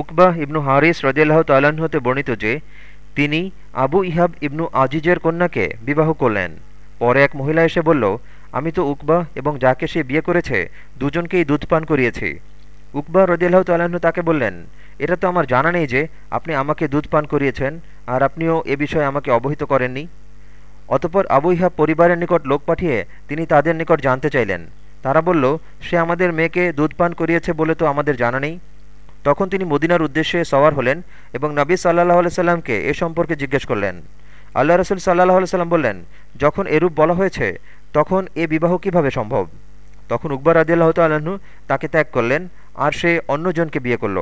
উকবাহ ইবনু হারিস রদিয়াল্লাহ হতে বর্ণিত যে, তিনি আবু ইহাব ইবনু আজিজের কন্যাকে বিবাহ করলেন। পরে এক মহিলা এসে বলল, আমি তো উকবাহ এবং যাকে সে বিয়ে করেছে, দুজনকেই দুধ পান করিয়েছি। উকবাহ রদিয়াল্লাহ তাল্লাহ্ন তাকে বললেন, এটা তো আমার জানা নেই যে, আপনি আমাকে দুধ পান করিয়েছেন আর আপনিও এ বিষয়ে আমাকে অবহিত করেননি। অতপর আবু ইহাব পরিবারের নিকট লোক পাঠিয়ে তিনি তাদের নিকট জানতে চাইলেন। তারা বলল, সে আমাদের মেয়েকে দুধ পান করিয়েছে বলে তো আমাদের জানা নেই। তখন তিনি মদিনার উদ্দেশ্যে সওয়ার হলেন এবং নবী সাল্লাহ সাল্লামকে এ সম্পর্কে জিজ্ঞেস করলেন। আল্লাহ রসুল সাল্লাহ সাল্লাম বললেন, যখন এরূপ বলা হয়েছে, তখন এ বিবাহ কীভাবে সম্ভব? তখন উকবর আদিল্লাহ তাল্লাহ্ন তাকে ত্যাগ করলেন আর সে অন্যজনকে বিয়ে করল।